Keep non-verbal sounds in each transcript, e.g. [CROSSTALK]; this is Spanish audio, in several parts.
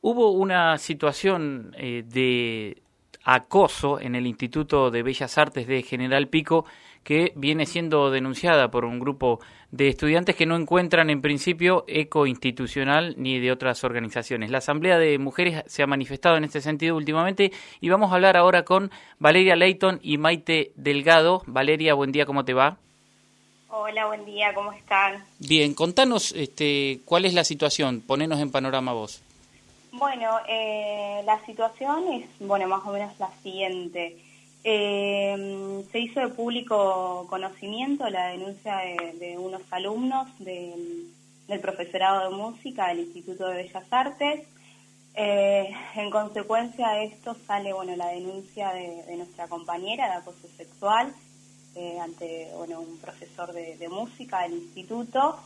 Hubo una situación eh, de acoso en el Instituto de Bellas Artes de General Pico que viene siendo denunciada por un grupo de estudiantes que no encuentran en principio eco institucional ni de otras organizaciones. La Asamblea de Mujeres se ha manifestado en este sentido últimamente y vamos a hablar ahora con Valeria Leighton y Maite Delgado. Valeria, buen día, ¿cómo te va? Hola, buen día, ¿cómo están? Bien, contanos este, cuál es la situación, ponenos en panorama vos. Bueno, eh, la situación es, bueno, más o menos la siguiente. Eh, se hizo de público conocimiento la denuncia de, unos alumnos del, profesorado de música del Instituto de Bellas Artes. Eh, en consecuencia de esto sale, bueno, la denuncia de, nuestra compañera de acoso sexual ante, bueno, un profesor de, música del instituto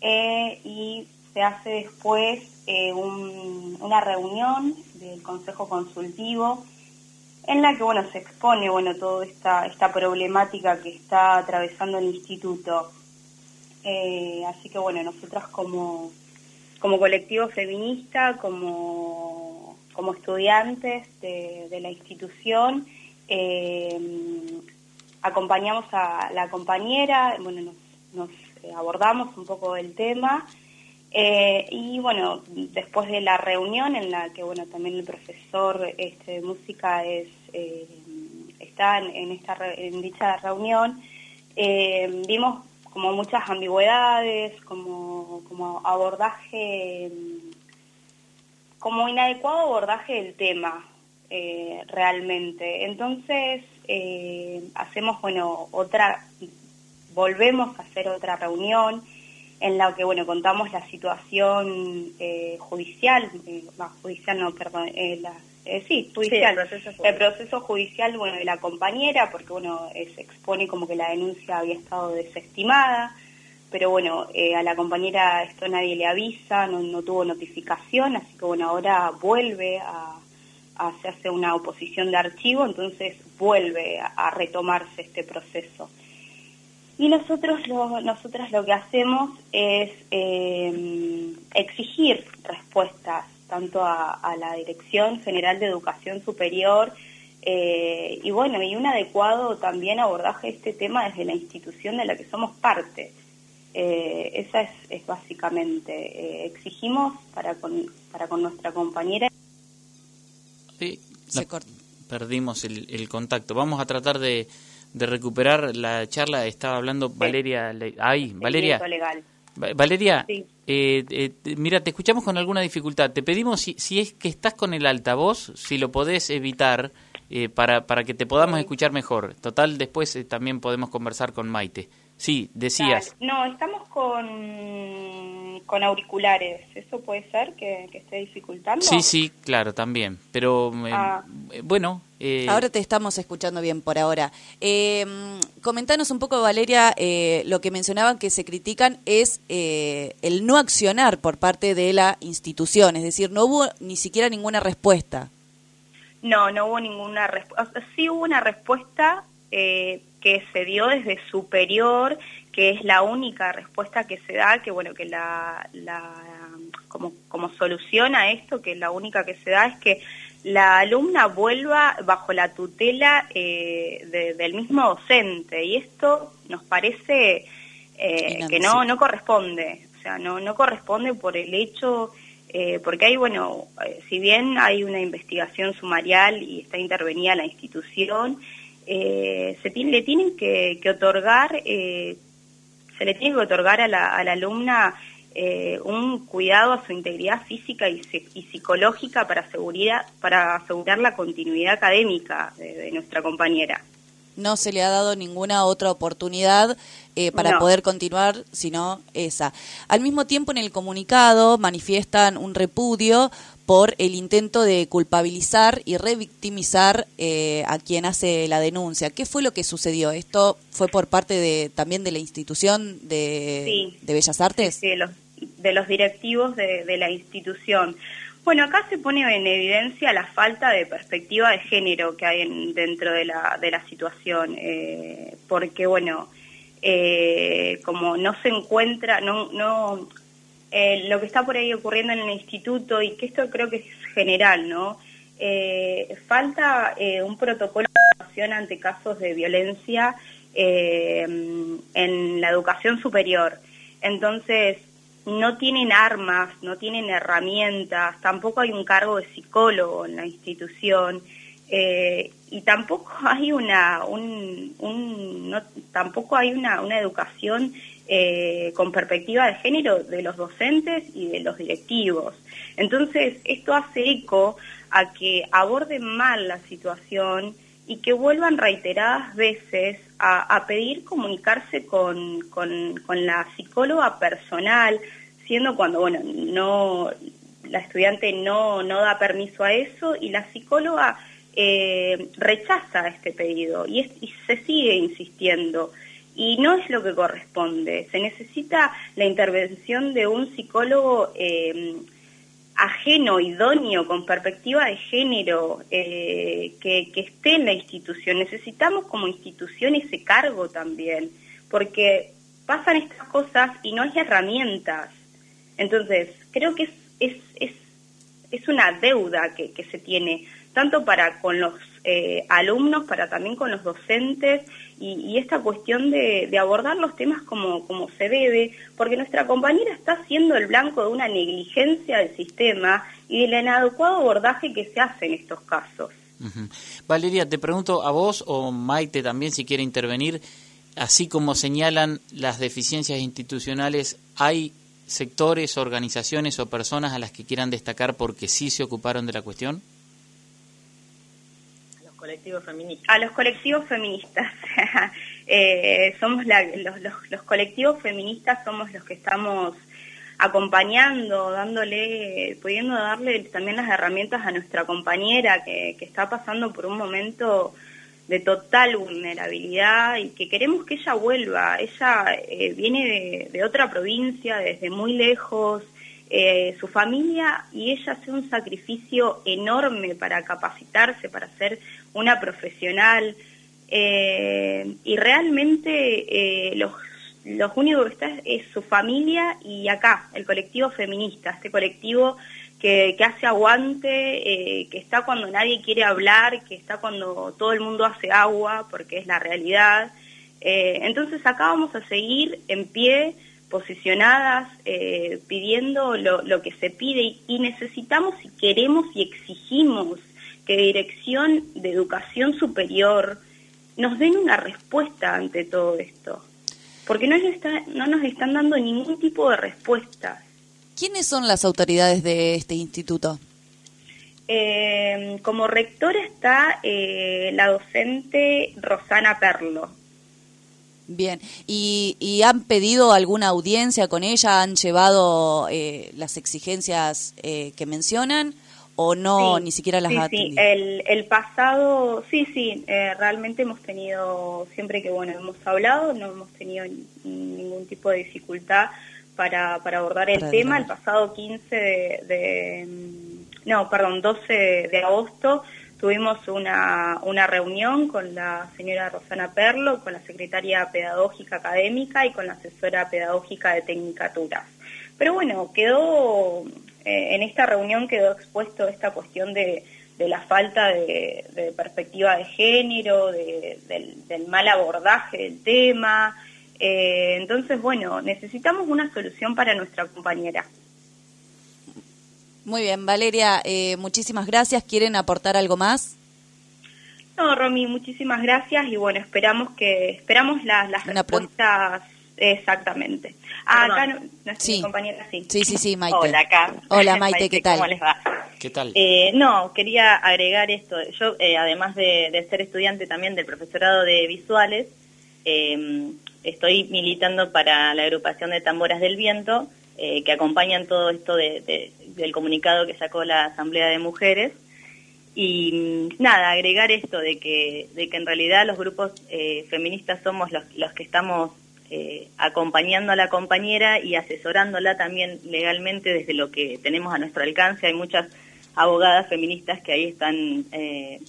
y se hace después eh, una reunión del Consejo Consultivo en la que bueno se expone bueno toda esta, esta problemática que está atravesando el instituto. Eh, así que bueno, nosotras como, como colectivo feminista, como, como estudiantes de, la institución, eh, acompañamos a la compañera, bueno, nos, nos abordamos un poco el tema eh, y bueno, después de la reunión en la que bueno también el profesor este, de música es eh, está en, esta en dicha reunión, eh, vimos como muchas ambigüedades, como, como abordaje, como inadecuado abordaje del tema realmente. Entonces hacemos bueno otra, volvemos a hacer otra reunión en la que bueno contamos la situación eh, judicial, eh, judicial no, perdón, eh, eh sí, judicial, el, proceso judicial bueno de la compañera, porque bueno se expone como que la denuncia había estado desestimada, pero bueno a la compañera esto nadie le avisa, no, no tuvo notificación, así que bueno ahora vuelve a, a hacerse una oposición de archivo, entonces vuelve a retomarse este proceso. Y nosotros lo, nosotras lo que hacemos es eh, exigir respuestas tanto a, la Dirección General de Educación Superior eh, y bueno, y un adecuado también abordaje de este tema desde la institución de la que somos parte. Eh, esa es, es básicamente, exigimos para con, para con nuestra compañera. Sí, perdimos el, el contacto. Vamos a tratar de de recuperar la charla, estaba hablando Valeria. Ay, Valeria. Valeria, eh, eh, mira, te escuchamos con alguna dificultad. Te pedimos si, si es que estás con el altavoz, si lo podés evitar eh, para, para que te podamos escuchar mejor. Total, después también podemos conversar con Maite. Sí, decías. No, estamos con, con auriculares. ¿Eso puede ser que, esté dificultando? Sí, sí, claro, también. Pero ah. bueno, eh, ahora te estamos escuchando bien por ahora. Eh, comentanos un poco, Valeria, eh, lo que mencionaban que se critican es eh, el no accionar por parte de la institución, es decir, no hubo ni siquiera ninguna respuesta. No, no hubo ninguna respuesta. Sí hubo una respuesta que se dio desde superior, que es la única respuesta que se da, que bueno, que la, la como, como solución a esto, que la única que se da es que la alumna vuelva bajo la tutela eh, del mismo docente. Y esto nos parece eh, que no no corresponde. O sea no no corresponde por el hecho eh, porque hay bueno si bien hay una investigación sumarial y está intervenida la institución se tiene, le tienen que, otorgar se le tiene que otorgar a la, a la alumna eh, un cuidado a su integridad física y, psicológica para, seguridad, para asegurar la continuidad académica de, nuestra compañera. No se le ha dado ninguna otra oportunidad eh, para poder continuar, sino esa. Al mismo tiempo, en el comunicado manifiestan un repudio por el intento de culpabilizar y revictimizar eh, a quien hace la denuncia. ¿Qué fue lo que sucedió? ¿Esto fue por parte de también de la institución de, de Bellas Artes? Sí, los, de los directivos de, la institución. Bueno, acá se pone en evidencia la falta de perspectiva de género que hay dentro de la, de la situación, eh, porque bueno, eh, como no se encuentra, no, no, eh, lo que está por ahí ocurriendo en el instituto y que esto creo que es general, ¿no? Eh, falta eh, un protocolo de actuación ante casos de violencia en la educación superior. Entonces, no tienen armas, no tienen herramientas, tampoco hay un cargo de psicólogo en la institución. y tampoco hay una un, no, tampoco hay una, una educación eh, con perspectiva de género de los docentes y de los directivos. Entonces, esto hace eco a que aborden mal la situación y que vuelvan reiteradas veces a, pedir comunicarse con, con, la psicóloga personal, siendo cuando, bueno, no, la estudiante no, no da permiso a eso y la psicóloga eh, rechaza este pedido y, y se sigue insistiendo y no es lo que corresponde. Se necesita la intervención de un psicólogo eh, ajeno, idóneo, con perspectiva de género, eh, que, que esté en la institución. Necesitamos como institución ese cargo también, porque pasan estas cosas y no hay herramientas. Entonces, creo que es, es, es, es una deuda que, que se tiene tanto para con los eh, alumnos, para también con los docentes, y, esta cuestión de, abordar los temas como, como se debe, porque nuestra compañera está siendo el blanco de una negligencia del sistema y del inadecuado abordaje que se hace en estos casos. Valeria, te pregunto a vos o Maite también si quiere intervenir, así como señalan las deficiencias institucionales, ¿hay sectores, organizaciones o personas a las que quieran destacar porque sí se ocuparon de la cuestión? Colectivos feministas. A los colectivos feministas. [LAUGHS] Eh, somos los, colectivos feministas somos los que estamos acompañando, dándole, pudiendo darle también las herramientas a nuestra compañera que, está pasando por un momento de total vulnerabilidad y que queremos que ella vuelva. Ella eh, viene de, otra provincia, desde muy lejos, eh, su familia y ella hace un sacrificio enorme para capacitarse, para ser una profesional eh, y realmente eh, los, los únicos que está es su familia y acá, el colectivo feminista, este colectivo que, que hace aguante, que está cuando nadie quiere hablar, que está cuando todo el mundo hace agua, porque es la realidad. entonces acá vamos a seguir en pie posicionadas eh, pidiendo lo, lo, que se pide y, necesitamos y queremos y exigimos que Dirección de Educación Superior nos den una respuesta ante todo esto, porque no, está, no nos están dando ningún tipo de respuesta. ¿Quiénes son las autoridades de este instituto? Eh, como rectora está eh, la docente Rosana Perlo. Bien, ¿Y, han pedido alguna audiencia con ella? ¿Han llevado eh, las exigencias eh, que mencionan? ¿O no, ni siquiera las ha Sí, el, el, pasado, sí, sí, eh, realmente hemos tenido, siempre que bueno hemos hablado, no hemos tenido ningún tipo de dificultad para, para abordar el tema. El pasado 15 de, de, no, perdón, 12 de agosto Tuvimos una, una reunión con la señora Rosana Perlo, con la secretaria pedagógica académica y con la asesora pedagógica de tecnicaturas. Pero bueno, quedó, eh, en esta reunión quedó expuesto esta cuestión de, de la falta de, perspectiva de género, del, mal abordaje del tema. Eh, entonces, bueno, necesitamos una solución para nuestra compañera. Muy bien, Valeria, eh, muchísimas gracias. ¿Quieren aportar algo más? No, Romy, muchísimas gracias y bueno, esperamos que esperamos las, las respuestas exactamente. Ah, acá nuestra sí. compañera sí. Sí, sí, sí, Maite. Hola, acá. Hola, [LAUGHS] Maite, ¿qué tal? ¿Cómo les va? ¿Qué tal? Eh, no, quería agregar esto. Yo, eh, además de, ser estudiante también del profesorado de visuales, estoy militando para la agrupación de tamboras del viento, que acompañan todo esto de del comunicado que sacó la Asamblea de Mujeres. Y mm, nada, agregar esto de que, de que en realidad los grupos eh, feministas somos los, los que estamos eh, acompañando a la compañera y asesorándola también legalmente desde lo que tenemos a nuestro alcance. Hay muchas abogadas feministas que ahí están eh,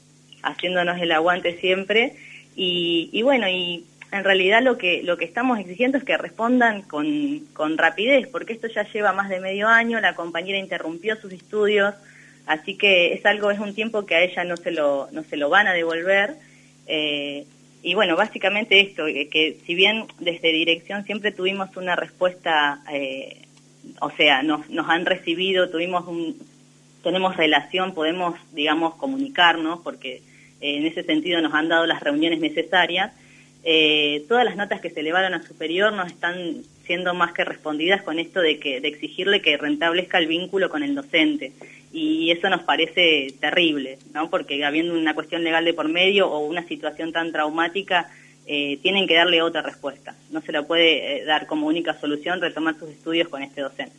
haciéndonos el aguante siempre. Y, bueno, y en realidad lo que, lo que estamos exigiendo es que respondan con, con rapidez, porque esto ya lleva más de medio año, la compañera interrumpió sus estudios, así que es algo, es un tiempo que a ella no se lo, no se lo van a devolver. Eh, y bueno, básicamente esto, que, si bien desde dirección siempre tuvimos una respuesta, eh, o sea, nos, nos han recibido, tuvimos un, tenemos relación, podemos, digamos, comunicarnos, porque en ese sentido nos han dado las reuniones necesarias, eh, todas las notas que se elevaron a superior nos están siendo más que respondidas con esto de que de exigirle que rentablezca el vínculo con el docente y eso nos parece terrible, ¿no? Porque habiendo una cuestión legal de por medio o una situación tan traumática eh, tienen que darle otra respuesta. No se la puede eh, dar como única solución retomar sus estudios con este docente.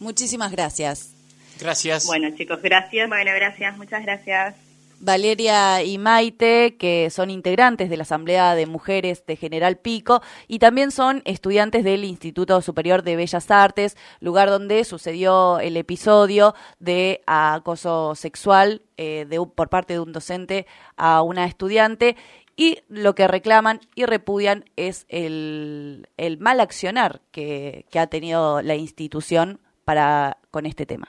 Muchísimas gracias. Gracias. Bueno, chicos, gracias. Bueno, gracias. Muchas gracias. Valeria y Maite, que son integrantes de la Asamblea de Mujeres de General Pico y también son estudiantes del Instituto Superior de Bellas Artes, lugar donde sucedió el episodio de acoso sexual eh, de, por parte de un docente a una estudiante y lo que reclaman y repudian es el, mal accionar que, que ha tenido la institución para, con este tema.